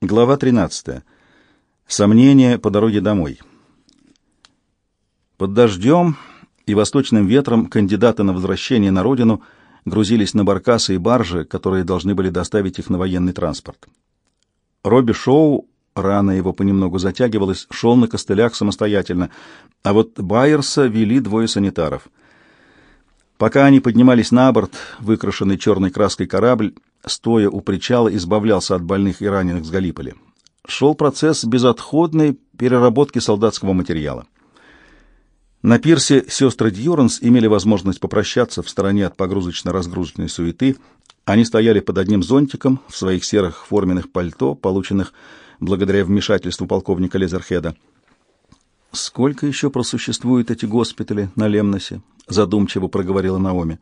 Глава 13. Сомнения по дороге домой. Под дождем и восточным ветром кандидаты на возвращение на родину грузились на баркасы и баржи, которые должны были доставить их на военный транспорт. Робби Шоу, рана его понемногу затягивалась, шел на костылях самостоятельно, а вот Байерса вели двое санитаров. Пока они поднимались на борт, выкрашенный черной краской корабль стоя у причала, избавлялся от больных и раненых с Галиполи. Шел процесс безотходной переработки солдатского материала. На пирсе сестры Дьюранс имели возможность попрощаться в стороне от погрузочно-разгрузочной суеты. Они стояли под одним зонтиком в своих серых форменных пальто, полученных благодаря вмешательству полковника Лезерхеда. «Сколько еще просуществуют эти госпитали на Лемносе?» — задумчиво проговорила Наоми.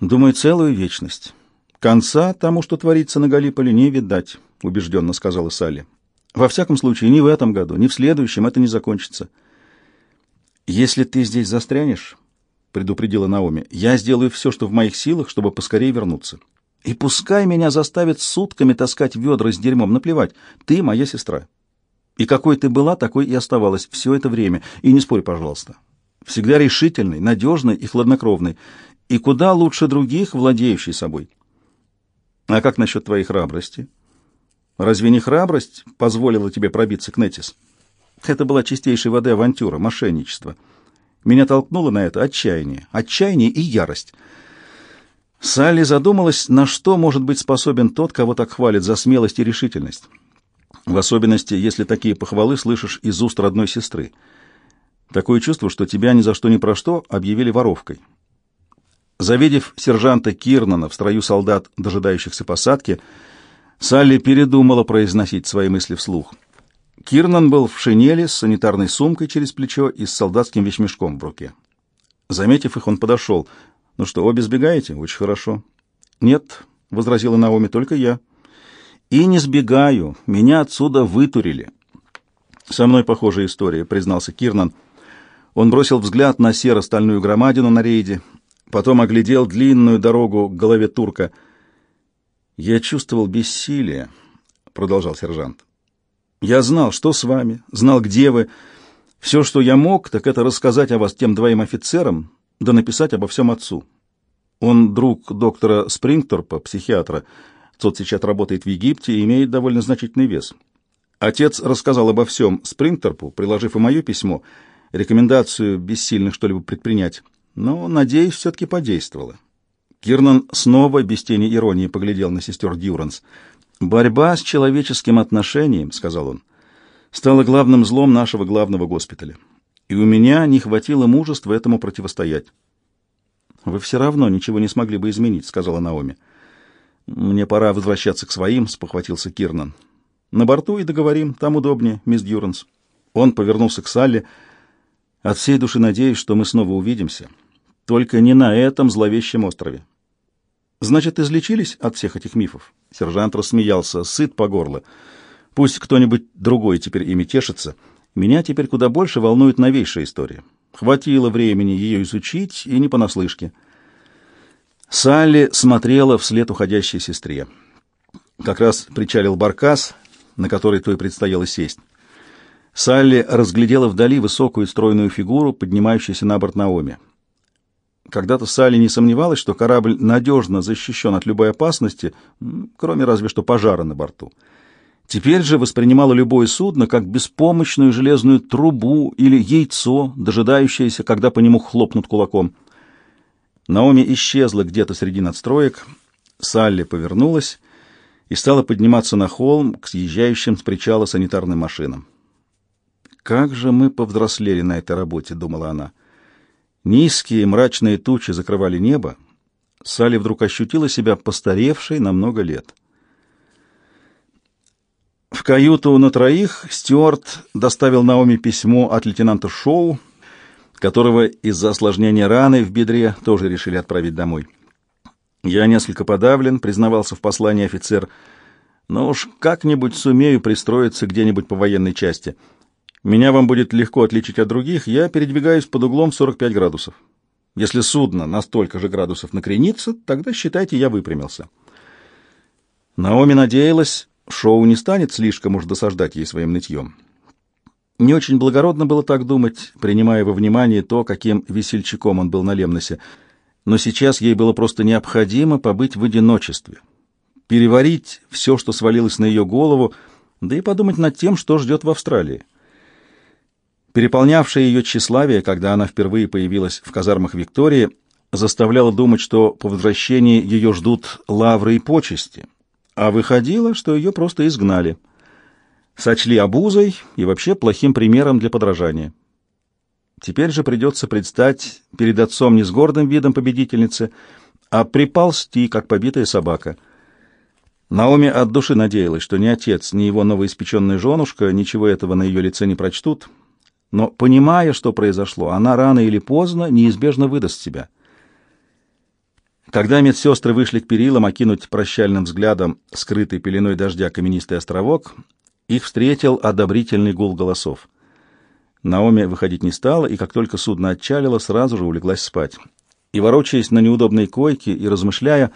«Думаю, целую вечность. «Конца тому, что творится на Галиполе, не видать», — убежденно сказала Салли. «Во всяком случае, ни в этом году, ни в следующем это не закончится». «Если ты здесь застрянешь», — предупредила Наоми, — «я сделаю все, что в моих силах, чтобы поскорее вернуться. И пускай меня заставят сутками таскать ведра с дерьмом, наплевать, ты моя сестра. И какой ты была, такой и оставалась все это время. И не спорь, пожалуйста. Всегда решительный, надежный и хладнокровный. И куда лучше других, владеющий собой». А как насчет твоей храбрости? Разве не храбрость позволила тебе пробиться к Нетис? Это была чистейшей воды авантюра, мошенничество. Меня толкнуло на это отчаяние, отчаяние и ярость. Салли задумалась, на что может быть способен тот, кого так хвалят за смелость и решительность. В особенности, если такие похвалы слышишь из уст родной сестры. Такое чувство, что тебя ни за что ни про что объявили воровкой. Завидев сержанта Кирнана в строю солдат, дожидающихся посадки, Салли передумала произносить свои мысли вслух. Кирнан был в шинели с санитарной сумкой через плечо и с солдатским вещмешком в руке. Заметив их, он подошел. «Ну что, обе сбегаете? Очень хорошо». «Нет», — возразила Наоми, — «только я». «И не сбегаю. Меня отсюда вытурили». «Со мной похожая история», — признался Кирнан. Он бросил взгляд на серо-стальную громадину на рейде, Потом оглядел длинную дорогу к голове турка. «Я чувствовал бессилие», — продолжал сержант. «Я знал, что с вами, знал, где вы. Все, что я мог, так это рассказать о вас тем двоим офицерам, да написать обо всем отцу. Он друг доктора Спрингторпа, психиатра. Тот сейчас работает в Египте и имеет довольно значительный вес. Отец рассказал обо всем Спрингторпу, приложив и мое письмо, рекомендацию бессильно что-либо предпринять но, надеюсь, все-таки подействовало. Кирнан снова без тени иронии поглядел на сестер Дьюранс. «Борьба с человеческим отношением», — сказал он, — «стала главным злом нашего главного госпиталя, и у меня не хватило мужества этому противостоять». «Вы все равно ничего не смогли бы изменить», — сказала Наоми. «Мне пора возвращаться к своим», — спохватился Кирнан. «На борту и договорим, там удобнее, мисс Дьюранс». Он повернулся к Салли. «От всей души надеюсь, что мы снова увидимся». Только не на этом зловещем острове. Значит, излечились от всех этих мифов? Сержант рассмеялся, сыт по горло. Пусть кто-нибудь другой теперь ими тешится. Меня теперь куда больше волнует новейшая история. Хватило времени ее изучить, и не понаслышке. Салли смотрела вслед уходящей сестре. Как раз причалил баркас, на который той предстояло сесть. Салли разглядела вдали высокую стройную фигуру, поднимающуюся на борт Наоми. Когда-то Салли не сомневалась, что корабль надежно защищен от любой опасности, кроме разве что пожара на борту. Теперь же воспринимала любое судно как беспомощную железную трубу или яйцо, дожидающееся, когда по нему хлопнут кулаком. Наоми исчезла где-то среди надстроек, Салли повернулась и стала подниматься на холм к съезжающим с причала санитарным машинам. «Как же мы повзрослели на этой работе», — думала она. Низкие мрачные тучи закрывали небо. Салли вдруг ощутила себя постаревшей на много лет. В каюту на троих Стюарт доставил Наоми письмо от лейтенанта Шоу, которого из-за осложнения раны в бедре тоже решили отправить домой. «Я несколько подавлен», — признавался в послании офицер, — «но уж как-нибудь сумею пристроиться где-нибудь по военной части». Меня вам будет легко отличить от других, я передвигаюсь под углом 45 градусов. Если судно на столько же градусов накренится, тогда считайте, я выпрямился. Наоми надеялась, Шоу не станет слишком уж досаждать ей своим нытьем. Не очень благородно было так думать, принимая во внимание то, каким весельчаком он был на Лемносе, но сейчас ей было просто необходимо побыть в одиночестве, переварить все, что свалилось на ее голову, да и подумать над тем, что ждет в Австралии. Переполнявшее ее тщеславие, когда она впервые появилась в казармах Виктории, заставляло думать, что по возвращении ее ждут лавры и почести, а выходило, что ее просто изгнали — сочли обузой и вообще плохим примером для подражания. Теперь же придется предстать перед отцом не с гордым видом победительницы, а приползти, как побитая собака. Наоми от души надеялась, что ни отец, ни его новоиспеченная женушка ничего этого на ее лице не прочтут, но, понимая, что произошло, она рано или поздно неизбежно выдаст себя. Когда медсестры вышли к перилам окинуть прощальным взглядом скрытый пеленой дождя каменистый островок, их встретил одобрительный гул голосов. Наоми выходить не стала, и как только судно отчалило, сразу же улеглась спать. И, ворочаясь на неудобной койке и размышляя,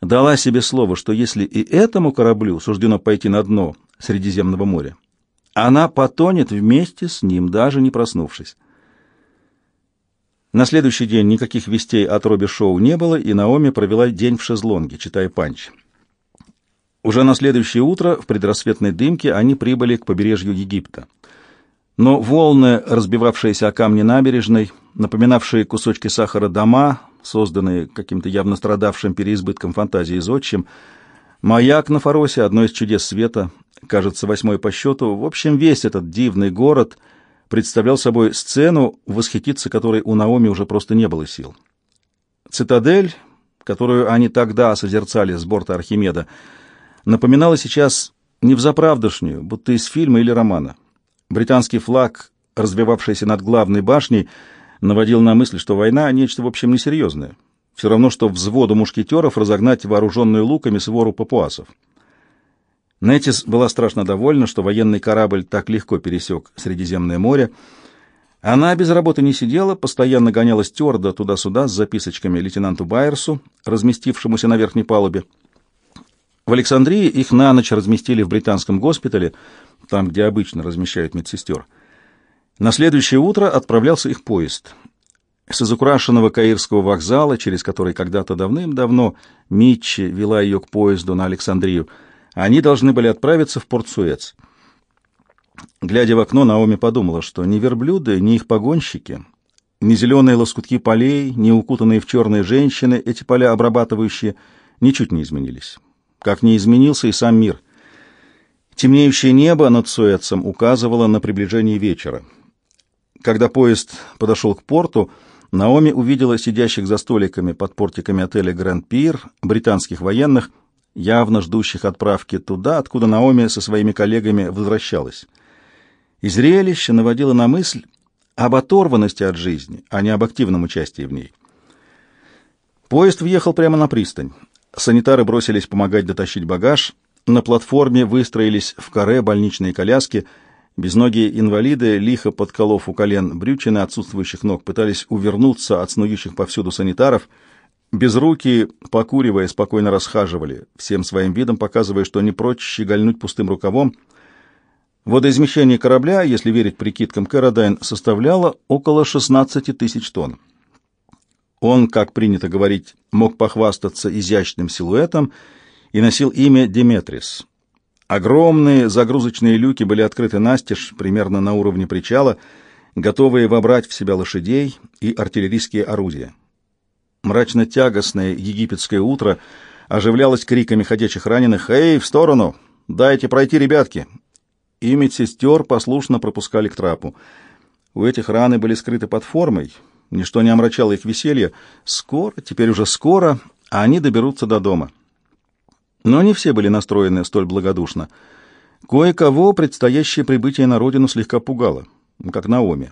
дала себе слово, что если и этому кораблю суждено пойти на дно Средиземного моря, она потонет вместе с ним, даже не проснувшись. На следующий день никаких вестей от Робби Шоу не было, и Наоми провела день в шезлонге, читая панч. Уже на следующее утро в предрассветной дымке они прибыли к побережью Египта. Но волны, разбивавшиеся о камни набережной, напоминавшие кусочки сахара дома, созданные каким-то явно страдавшим переизбытком фантазии зодчим, маяк на Фаросе, одно из чудес света, кажется, восьмой по счету, в общем, весь этот дивный город представлял собой сцену, восхититься которой у Наоми уже просто не было сил. Цитадель, которую они тогда созерцали с борта Архимеда, напоминала сейчас не взаправдошнюю, будто из фильма или романа. Британский флаг, развивавшийся над главной башней, наводил на мысль, что война — нечто, в общем, несерьезное. Все равно, что взводу мушкетеров разогнать вооруженную луками свору папуасов. Нетис была страшно довольна, что военный корабль так легко пересек Средиземное море. Она без работы не сидела, постоянно гоняла стюарда туда-сюда с записочками лейтенанту Байерсу, разместившемуся на верхней палубе. В Александрии их на ночь разместили в британском госпитале, там, где обычно размещают медсестер. На следующее утро отправлялся их поезд. С изукрашенного Каирского вокзала, через который когда-то давным-давно Митчи вела ее к поезду на Александрию, они должны были отправиться в порт Суэц. Глядя в окно, Наоми подумала, что ни верблюды, ни их погонщики, ни зеленые лоскутки полей, ни укутанные в черные женщины, эти поля обрабатывающие, ничуть не изменились как не изменился и сам мир. Темнеющее небо над Суэцем указывало на приближение вечера. Когда поезд подошел к порту, Наоми увидела сидящих за столиками под портиками отеля Гранд Пир британских военных, явно ждущих отправки туда, откуда Наоми со своими коллегами возвращалась. И зрелище наводило на мысль об оторванности от жизни, а не об активном участии в ней. Поезд въехал прямо на пристань. Санитары бросились помогать дотащить багаж. На платформе выстроились в каре больничные коляски. Безногие инвалиды, лихо подколов у колен брючины отсутствующих ног, пытались увернуться от снующих повсюду санитаров. Безрукие, покуривая, спокойно расхаживали, всем своим видом показывая, что не прочь щегольнуть пустым рукавом. Водоизмещение корабля, если верить прикидкам Кэродайн, составляло около 16 тысяч тонн. Он, как принято говорить, мог похвастаться изящным силуэтом и носил имя Деметрис. Огромные загрузочные люки были открыты настежь, примерно на уровне причала, готовые вобрать в себя лошадей и артиллерийские орудия. Мрачно-тягостное египетское утро оживлялось криками ходячих раненых «Эй, в сторону! Дайте пройти, ребятки!» И медсестер послушно пропускали к трапу. У этих раны были скрыты под формой, Ничто не омрачало их веселье. Скоро, теперь уже скоро, они доберутся до дома. Но не все были настроены столь благодушно. Кое-кого предстоящее прибытие на родину слегка пугало, как Наоми.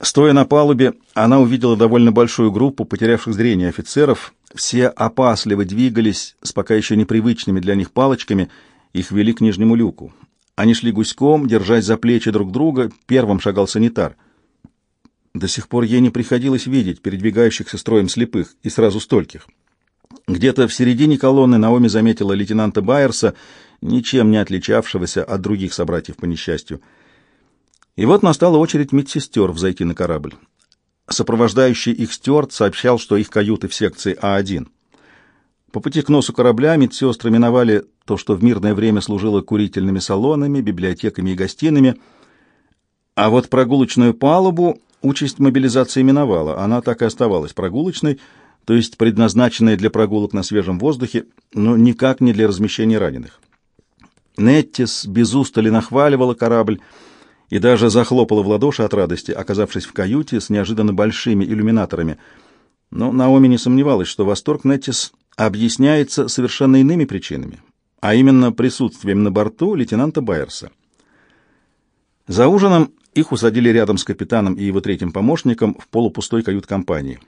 Стоя на палубе, она увидела довольно большую группу потерявших зрение офицеров. Все опасливо двигались с пока еще непривычными для них палочками, их вели к нижнему люку. Они шли гуськом, держась за плечи друг друга, первым шагал санитар. До сих пор ей не приходилось видеть передвигающихся строем слепых и сразу стольких. Где-то в середине колонны Наоми заметила лейтенанта Байерса, ничем не отличавшегося от других собратьев по несчастью. И вот настала очередь медсестер взойти на корабль. Сопровождающий их стюарт сообщал, что их каюты в секции А1. По пути к носу корабля медсестры миновали то, что в мирное время служило курительными салонами, библиотеками и гостиными, а вот прогулочную палубу участь мобилизации миновала, она так и оставалась прогулочной, то есть предназначенной для прогулок на свежем воздухе, но никак не для размещения раненых. Неттис без устали нахваливала корабль и даже захлопала в ладоши от радости, оказавшись в каюте с неожиданно большими иллюминаторами. Но Наоми не сомневалась, что восторг Неттис объясняется совершенно иными причинами, а именно присутствием на борту лейтенанта Байерса. За ужином их усадили рядом с капитаном и его третьим помощником в полупустой кают-компании.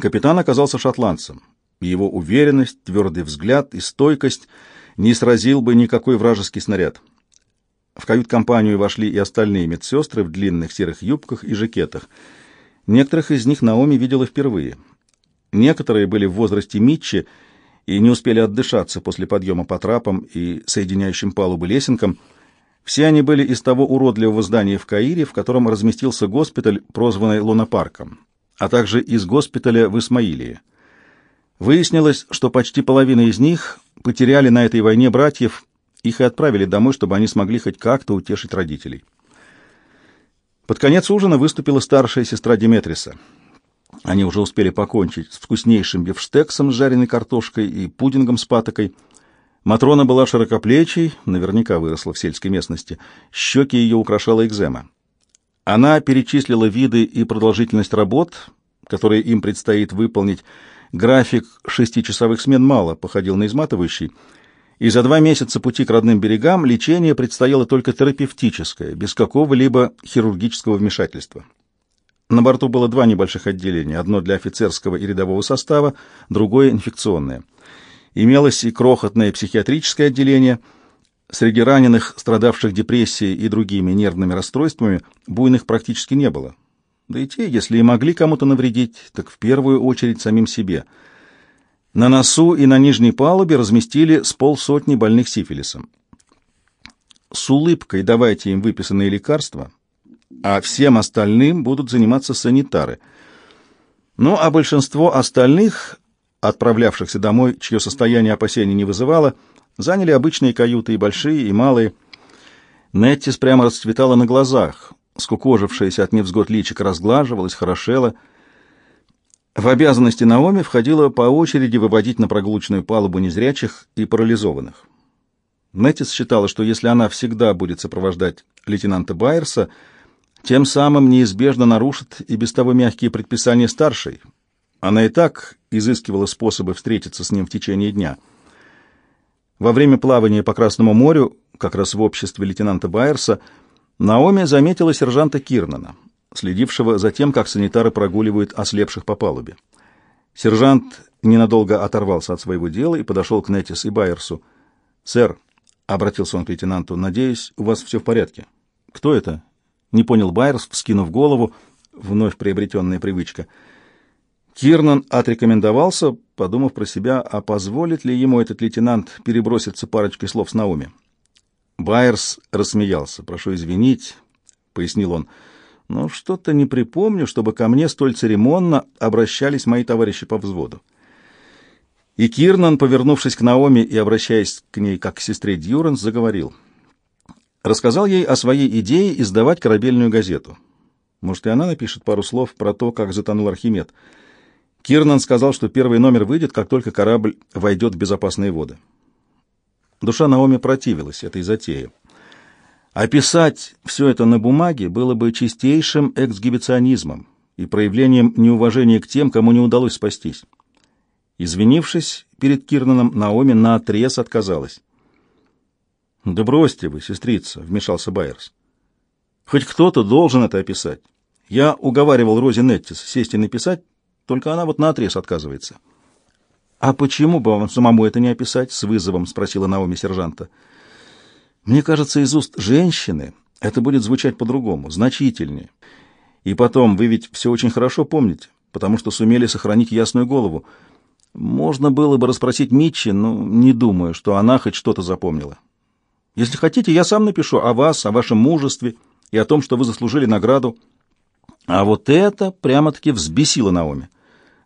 Капитан оказался шотландцем. Его уверенность, твердый взгляд и стойкость не сразил бы никакой вражеский снаряд. В кают-компанию вошли и остальные медсестры в длинных серых юбках и жакетах. Некоторых из них Наоми видела впервые. Некоторые были в возрасте Митчи и не успели отдышаться после подъема по трапам и соединяющим палубы лесенкам. Все они были из того уродливого здания в Каире, в котором разместился госпиталь, прозванный Лунопарком, а также из госпиталя в Исмаилии. Выяснилось, что почти половина из них потеряли на этой войне братьев, их и отправили домой, чтобы они смогли хоть как-то утешить родителей. Под конец ужина выступила старшая сестра Диметриса. Они уже успели покончить с вкуснейшим бифштексом с жареной картошкой и пудингом с патокой. Матрона была широкоплечей, наверняка выросла в сельской местности. Щеки ее украшала экзема. Она перечислила виды и продолжительность работ, которые им предстоит выполнить. График шестичасовых смен мало походил на изматывающий — и за два месяца пути к родным берегам лечение предстояло только терапевтическое, без какого-либо хирургического вмешательства. На борту было два небольших отделения, одно для офицерского и рядового состава, другое инфекционное. Имелось и крохотное психиатрическое отделение. Среди раненых, страдавших депрессией и другими нервными расстройствами, буйных практически не было. Да и те, если и могли кому-то навредить, так в первую очередь самим себе – на носу и на нижней палубе разместили с полсотни больных сифилисом. С улыбкой давайте им выписанные лекарства, а всем остальным будут заниматься санитары. Ну, а большинство остальных, отправлявшихся домой, чье состояние опасений не вызывало, заняли обычные каюты, и большие, и малые. Неттис прямо расцветала на глазах, скукожившаяся от невзгод личико разглаживалась, хорошела — в обязанности Наоми входило по очереди выводить на прогулочную палубу незрячих и парализованных. Неттис считала, что если она всегда будет сопровождать лейтенанта Байерса, тем самым неизбежно нарушит и без того мягкие предписания старшей. Она и так изыскивала способы встретиться с ним в течение дня. Во время плавания по Красному морю, как раз в обществе лейтенанта Байерса, Наоми заметила сержанта Кирнана следившего за тем, как санитары прогуливают ослепших по палубе. Сержант ненадолго оторвался от своего дела и подошел к Нетис и Байерсу. «Сэр», — обратился он к лейтенанту, — «надеюсь, у вас все в порядке». «Кто это?» — не понял Байерс, вскинув голову, вновь приобретенная привычка. Кирнан отрекомендовался, подумав про себя, а позволит ли ему этот лейтенант переброситься парочкой слов с Науми. Байерс рассмеялся. «Прошу извинить», — пояснил он, — но что-то не припомню, чтобы ко мне столь церемонно обращались мои товарищи по взводу. И Кирнан, повернувшись к Наоми и обращаясь к ней как к сестре Дьюранс, заговорил. Рассказал ей о своей идее издавать корабельную газету. Может, и она напишет пару слов про то, как затонул Архимед. Кирнан сказал, что первый номер выйдет, как только корабль войдет в безопасные воды. Душа Наоми противилась этой затее. Описать все это на бумаге было бы чистейшим эксгибиционизмом и проявлением неуважения к тем, кому не удалось спастись. Извинившись перед Кирнаном, Наоми наотрез отказалась. «Да бросьте вы, сестрица», — вмешался Байерс. «Хоть кто-то должен это описать. Я уговаривал Рози Неттис сесть и написать, только она вот наотрез отказывается». «А почему бы вам самому это не описать?» — с вызовом спросила Наоми сержанта. Мне кажется, из уст женщины это будет звучать по-другому, значительнее. И потом, вы ведь все очень хорошо помните, потому что сумели сохранить ясную голову. Можно было бы расспросить Митчи, но не думаю, что она хоть что-то запомнила. Если хотите, я сам напишу о вас, о вашем мужестве и о том, что вы заслужили награду. А вот это прямо-таки взбесило Наоми.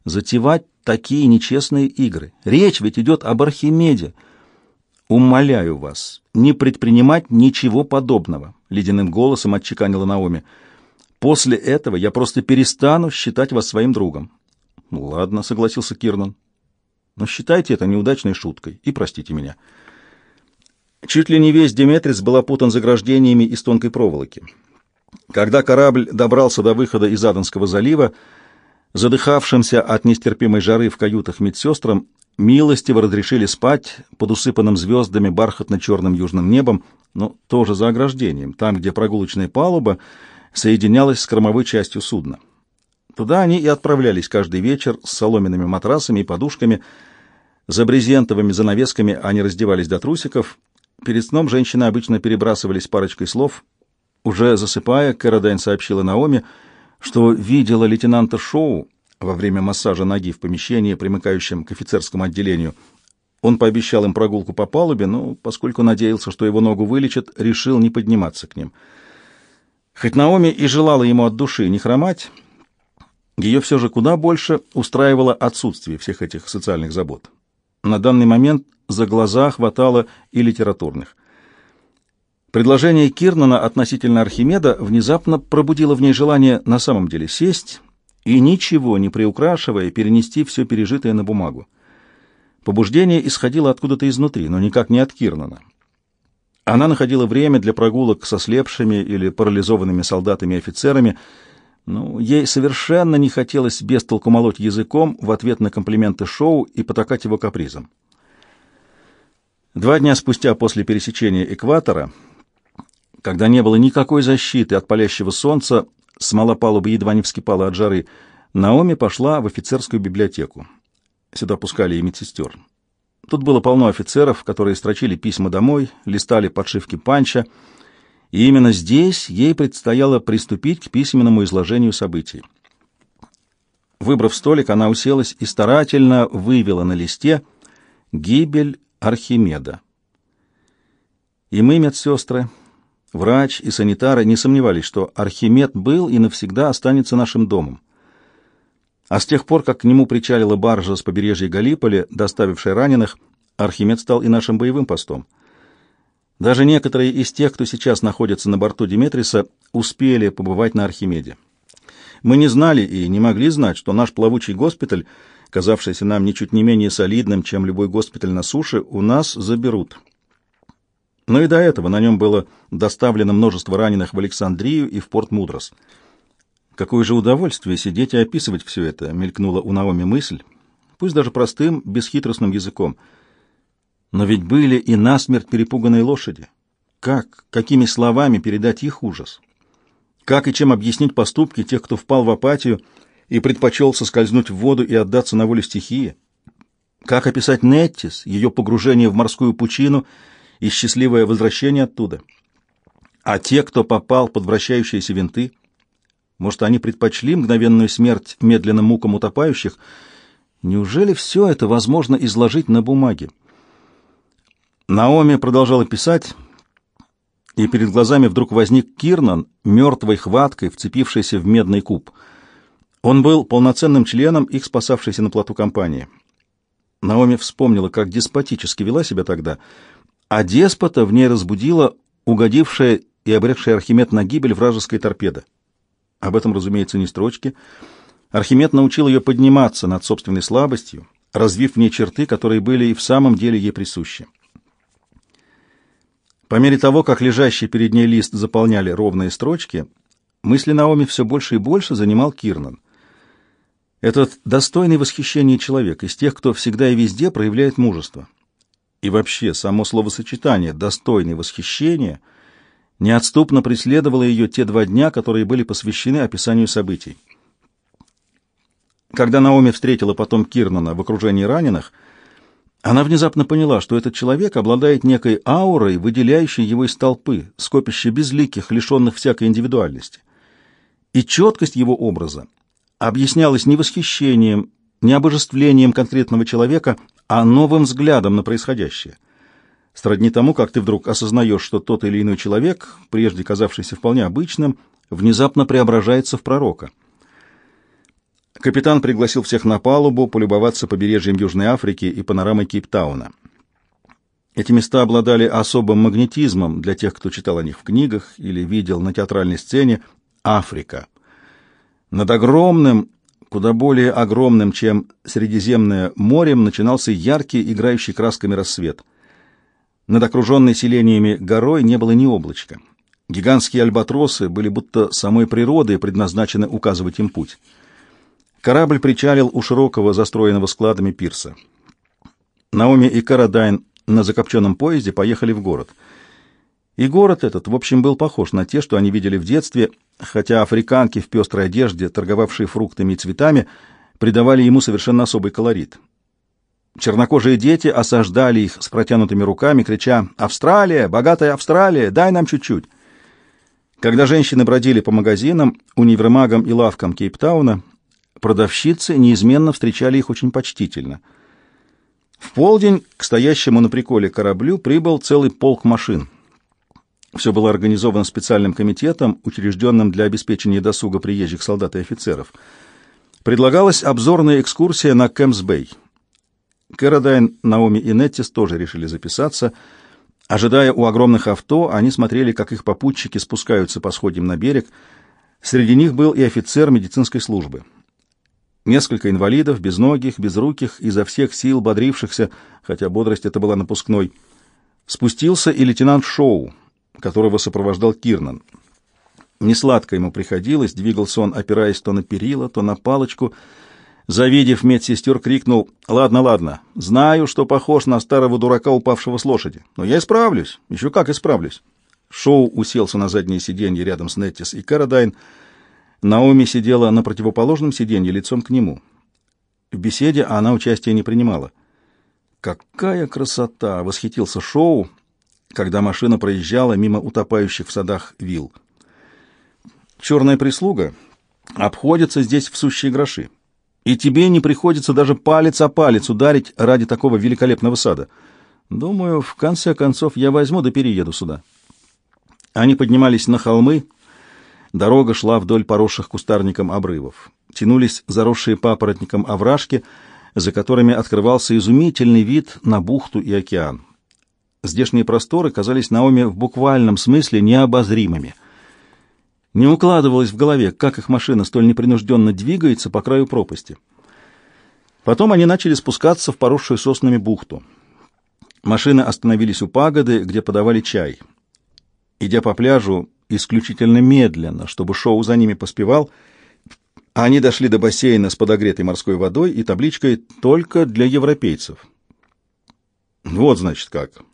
Затевать такие нечестные игры. Речь ведь идет об Архимеде. Умоляю вас, не предпринимать ничего подобного, ледяным голосом отчеканила Наоми. После этого я просто перестану считать вас своим другом. Ладно, согласился Кирнан. Но считайте это неудачной шуткой и простите меня. Чуть ли не весь Деметрис был опутан заграждениями из тонкой проволоки. Когда корабль добрался до выхода из Аденского залива, задыхавшимся от нестерпимой жары в каютах медсестрам милостиво разрешили спать под усыпанным звездами бархатно-черным южным небом, но тоже за ограждением, там, где прогулочная палуба соединялась с кормовой частью судна. Туда они и отправлялись каждый вечер с соломенными матрасами и подушками. За брезентовыми занавесками они раздевались до трусиков. Перед сном женщины обычно перебрасывались парочкой слов. Уже засыпая, Кэродайн сообщила Наоми, что видела лейтенанта Шоу во время массажа ноги в помещении, примыкающем к офицерскому отделению. Он пообещал им прогулку по палубе, но, поскольку надеялся, что его ногу вылечат, решил не подниматься к ним. Хоть Наоми и желала ему от души не хромать, ее все же куда больше устраивало отсутствие всех этих социальных забот. На данный момент за глаза хватало и литературных. Предложение Кирнана относительно Архимеда внезапно пробудило в ней желание на самом деле сесть и, ничего не приукрашивая, перенести все пережитое на бумагу. Побуждение исходило откуда-то изнутри, но никак не от Кирнана. Она находила время для прогулок со слепшими или парализованными солдатами и офицерами, ну, ей совершенно не хотелось без толку молоть языком в ответ на комплименты шоу и потакать его капризом. Два дня спустя после пересечения экватора, когда не было никакой защиты от палящего солнца, смола палубы едва не вскипала от жары, Наоми пошла в офицерскую библиотеку. Сюда пускали и медсестер. Тут было полно офицеров, которые строчили письма домой, листали подшивки панча, и именно здесь ей предстояло приступить к письменному изложению событий. Выбрав столик, она уселась и старательно вывела на листе «Гибель Архимеда». И мы, медсестры, врач и санитары, не сомневались, что Архимед был и навсегда останется нашим домом. А с тех пор, как к нему причалила баржа с побережья Галиполи, доставившая раненых, Архимед стал и нашим боевым постом — даже некоторые из тех, кто сейчас находится на борту Диметриса, успели побывать на Архимеде. Мы не знали и не могли знать, что наш плавучий госпиталь, казавшийся нам ничуть не менее солидным, чем любой госпиталь на суше, у нас заберут. Но и до этого на нем было доставлено множество раненых в Александрию и в порт Мудрос. Какое же удовольствие сидеть и описывать все это, мелькнула у Наоми мысль, пусть даже простым, бесхитростным языком — но ведь были и насмерть перепуганные лошади. Как, какими словами передать их ужас? Как и чем объяснить поступки тех, кто впал в апатию и предпочел соскользнуть в воду и отдаться на волю стихии? Как описать Неттис, ее погружение в морскую пучину и счастливое возвращение оттуда? А те, кто попал под вращающиеся винты, может, они предпочли мгновенную смерть медленным мукам утопающих? Неужели все это возможно изложить на бумаге? Наоми продолжала писать, и перед глазами вдруг возник Кирнан, мертвой хваткой, вцепившийся в медный куб. Он был полноценным членом их спасавшейся на плоту компании. Наоми вспомнила, как деспотически вела себя тогда, а деспота в ней разбудила угодившая и обрекшая Архимед на гибель вражеская торпеда. Об этом, разумеется, не строчки. Архимед научил ее подниматься над собственной слабостью, развив в ней черты, которые были и в самом деле ей присущи. По мере того, как лежащий перед ней лист заполняли ровные строчки, мысли Наоми все больше и больше занимал Кирнан. Этот достойный восхищения человек из тех, кто всегда и везде проявляет мужество. И вообще, само словосочетание «достойный восхищения» неотступно преследовало ее те два дня, которые были посвящены описанию событий. Когда Наоми встретила потом Кирнана в окружении раненых – она внезапно поняла, что этот человек обладает некой аурой, выделяющей его из толпы, скопища безликих, лишенных всякой индивидуальности. И четкость его образа объяснялась не восхищением, не обожествлением конкретного человека, а новым взглядом на происходящее. Сродни тому, как ты вдруг осознаешь, что тот или иной человек, прежде казавшийся вполне обычным, внезапно преображается в пророка. Капитан пригласил всех на палубу полюбоваться побережьем Южной Африки и панорамой Кейптауна. Эти места обладали особым магнетизмом для тех, кто читал о них в книгах или видел на театральной сцене Африка. Над огромным, куда более огромным, чем Средиземное морем, начинался яркий, играющий красками рассвет. Над окруженной селениями горой не было ни облачка. Гигантские альбатросы были будто самой природой предназначены указывать им путь. Корабль причалил у широкого, застроенного складами пирса. Наоми и Карадайн на закопченном поезде поехали в город. И город этот, в общем, был похож на те, что они видели в детстве, хотя африканки в пестрой одежде, торговавшие фруктами и цветами, придавали ему совершенно особый колорит. Чернокожие дети осаждали их с протянутыми руками, крича «Австралия! Богатая Австралия! Дай нам чуть-чуть!» Когда женщины бродили по магазинам, универмагам и лавкам Кейптауна, продавщицы неизменно встречали их очень почтительно. В полдень к стоящему на приколе кораблю прибыл целый полк машин. Все было организовано специальным комитетом, учрежденным для обеспечения досуга приезжих солдат и офицеров. Предлагалась обзорная экскурсия на Кэмпс-Бэй. Кэродайн, Наоми и Неттис тоже решили записаться. Ожидая у огромных авто, они смотрели, как их попутчики спускаются по сходням на берег. Среди них был и офицер медицинской службы. Несколько инвалидов, безногих, безруких, изо всех сил бодрившихся, хотя бодрость это была напускной. Спустился и лейтенант Шоу, которого сопровождал Кирнан. Несладко ему приходилось, двигался он, опираясь то на перила, то на палочку — Завидев медсестер, крикнул «Ладно, ладно, знаю, что похож на старого дурака, упавшего с лошади, но я исправлюсь, еще как исправлюсь». Шоу уселся на заднее сиденье рядом с Неттис и Карадайн. Наоми сидела на противоположном сиденье лицом к нему. В беседе она участия не принимала. «Какая красота!» — восхитился Шоу, когда машина проезжала мимо утопающих в садах вилл. «Черная прислуга обходится здесь в сущие гроши и тебе не приходится даже палец о палец ударить ради такого великолепного сада. Думаю, в конце концов я возьму да перееду сюда. Они поднимались на холмы, дорога шла вдоль поросших кустарником обрывов. Тянулись заросшие папоротником овражки, за которыми открывался изумительный вид на бухту и океан. Здешние просторы казались Наоми в буквальном смысле необозримыми — не укладывалось в голове, как их машина столь непринужденно двигается по краю пропасти. Потом они начали спускаться в поросшую соснами бухту. Машины остановились у пагоды, где подавали чай. Идя по пляжу исключительно медленно, чтобы шоу за ними поспевал, они дошли до бассейна с подогретой морской водой и табличкой «Только для европейцев». «Вот, значит, как!» —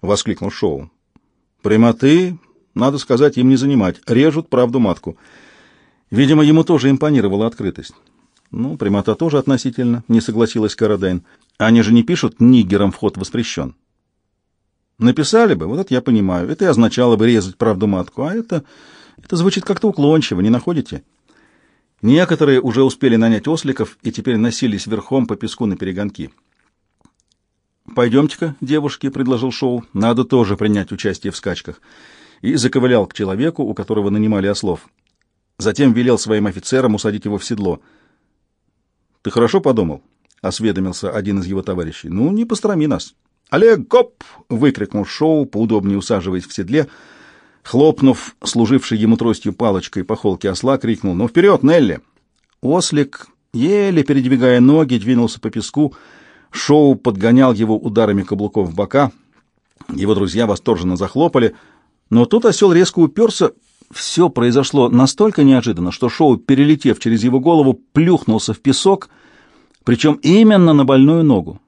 воскликнул Шоу. «Прямоты надо сказать, им не занимать. Режут правду матку. Видимо, ему тоже импонировала открытость. Ну, прямота тоже относительно, не согласилась Карадайн. Они же не пишут «нигерам вход воспрещен». Написали бы, вот это я понимаю. Это и означало бы резать правду матку, а это, это звучит как-то уклончиво, не находите? Некоторые уже успели нанять осликов и теперь носились верхом по песку на перегонки. «Пойдемте-ка, девушки», — предложил Шоу, — «надо тоже принять участие в скачках» и заковылял к человеку, у которого нанимали ослов. Затем велел своим офицерам усадить его в седло. «Ты хорошо подумал?» — осведомился один из его товарищей. «Ну, не пострами нас». «Олег, коп!» — выкрикнул Шоу, поудобнее усаживаясь в седле. Хлопнув служивший ему тростью палочкой по холке осла, крикнул «Ну, вперед, Нелли!» Ослик, еле передвигая ноги, двинулся по песку. Шоу подгонял его ударами каблуков в бока. Его друзья восторженно захлопали — но тут осел резко уперся. Все произошло настолько неожиданно, что Шоу, перелетев через его голову, плюхнулся в песок, причем именно на больную ногу.